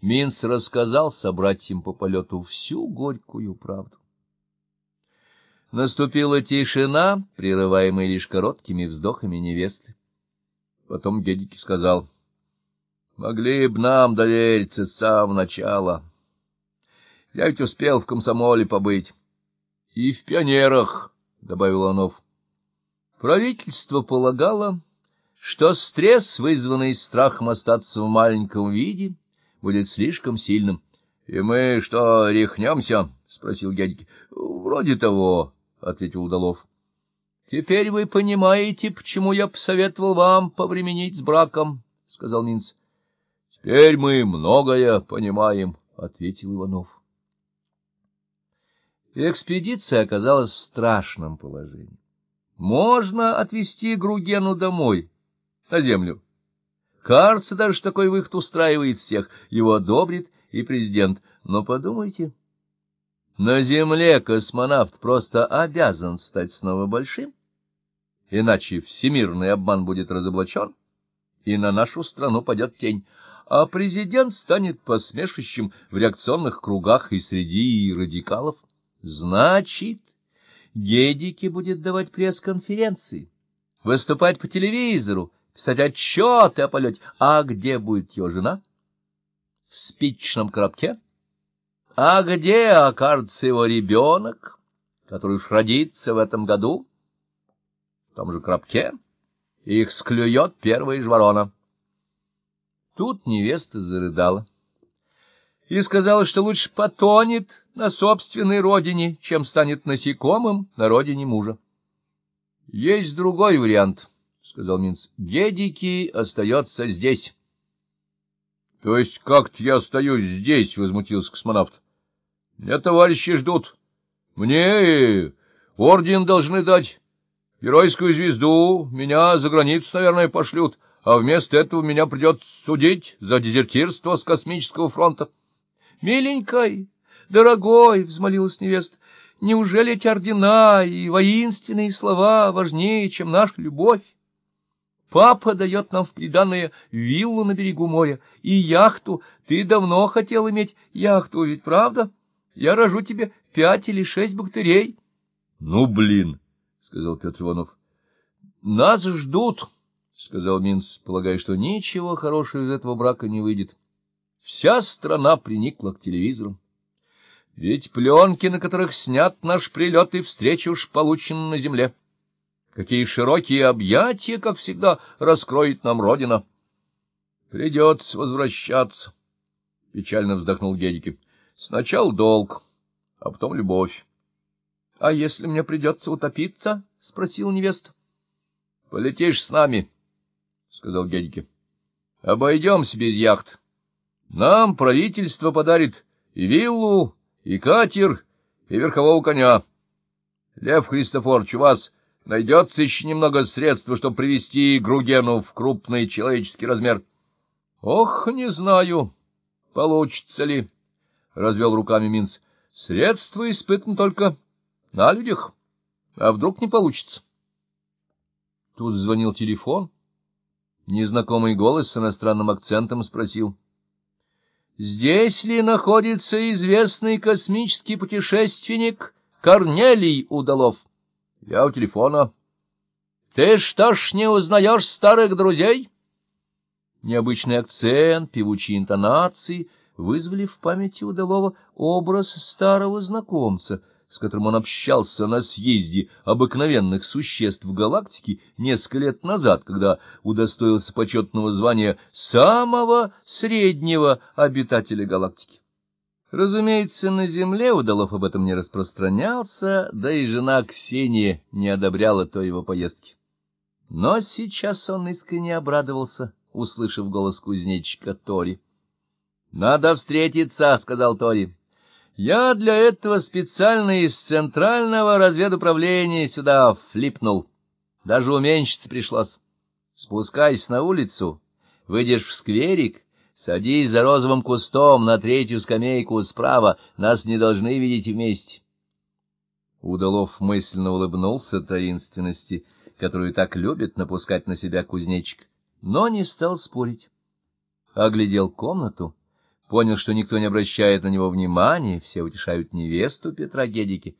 Минц рассказал собратьям по полету всю горькую правду. Наступила тишина, прерываемая лишь короткими вздохами невесты. Потом Гедики сказал, — Могли б нам довериться с самого начала. Я ведь успел в комсомоле побыть. — И в пионерах, — добавил Онов. Правительство полагало, что стресс, вызванный страхом остаться в маленьком виде, будет слишком сильным. — И мы что, рехнемся? — спросил дядьки. — Вроде того, — ответил Удалов. — Теперь вы понимаете, почему я посоветовал вам повременить с браком, — сказал Минц. — Теперь мы многое понимаем, — ответил Иванов. Экспедиция оказалась в страшном положении. Можно отвезти Гругену домой, на землю. Кажется, даже такой выход устраивает всех, его одобрит и президент. Но подумайте, на Земле космонавт просто обязан стать снова большим, иначе всемирный обман будет разоблачен, и на нашу страну падет тень, а президент станет посмешищем в реакционных кругах и среди радикалов. Значит, Гедики будет давать пресс-конференции, выступать по телевизору, писать отчеты о полете. А где будет его жена? В спичечном коробке? А где окажется его ребенок, который уж родится в этом году? В том же коробке. Их склюет первая из ворона. Тут невеста зарыдала и сказала, что лучше потонет на собственной родине, чем станет насекомым на родине мужа. — Есть другой вариант, — сказал Минц. — Гедики остается здесь. — То есть как-то я остаюсь здесь, — возмутился космонавт. — Меня товарищи ждут. Мне орден должны дать, геройскую звезду, меня за границу, наверное, пошлют, а вместо этого меня придется судить за дезертирство с космического фронта. — Миленькой, дорогой, — взмолилась невеста, — неужели эти ордена и воинственные слова важнее, чем наша любовь? Папа дает нам в приданное виллу на берегу моря и яхту. Ты давно хотел иметь яхту, ведь правда? Я рожу тебе пять или шесть бактерей. — Ну, блин, — сказал Петр Иванов. — Нас ждут, — сказал Минц, полагая, что ничего хорошего из этого брака не выйдет. Вся страна приникла к телевизорам. Ведь пленки, на которых снят наш прилет и встреча уж получены на земле. Какие широкие объятия, как всегда, раскроет нам Родина. Придется возвращаться, — печально вздохнул Гедики. Сначала долг, а потом любовь. — А если мне придется утопиться? — спросил невеста. — Полетишь с нами, — сказал Гедики. — Обойдемся без яхт. Нам правительство подарит и виллу, и катер, и верхового коня. Лев Христофорович, у вас найдется еще немного средств, чтобы привести Гругену в крупный человеческий размер. — Ох, не знаю, получится ли, — развел руками Минц. — Средства испытаны только на людях. А вдруг не получится? Тут звонил телефон. Незнакомый голос с иностранным акцентом спросил — Здесь ли находится известный космический путешественник Корнелий Удалов? Я у телефона. Ты что ж не узнаешь старых друзей? Необычный акцент, певучие интонации вызвали в памяти Удалова образ старого знакомца — с которым он общался на съезде обыкновенных существ галактики несколько лет назад, когда удостоился почетного звания самого среднего обитателя галактики. Разумеется, на Земле Удалов об этом не распространялся, да и жена Ксения не одобряла той его поездки. Но сейчас он искренне обрадовался, услышав голос кузнечика Тори. — Надо встретиться, — сказал Тори. Я для этого специально из центрального разведуправления сюда флипнул. Даже уменьшиться пришлось. Спускайся на улицу, выйдешь в скверик, садись за розовым кустом на третью скамейку справа, нас не должны видеть вместе. Удалов мысленно улыбнулся таинственности, которую так любит напускать на себя кузнечик, но не стал спорить. Оглядел комнату понял, что никто не обращает на него внимания, все утешают невесту Петра Гедики.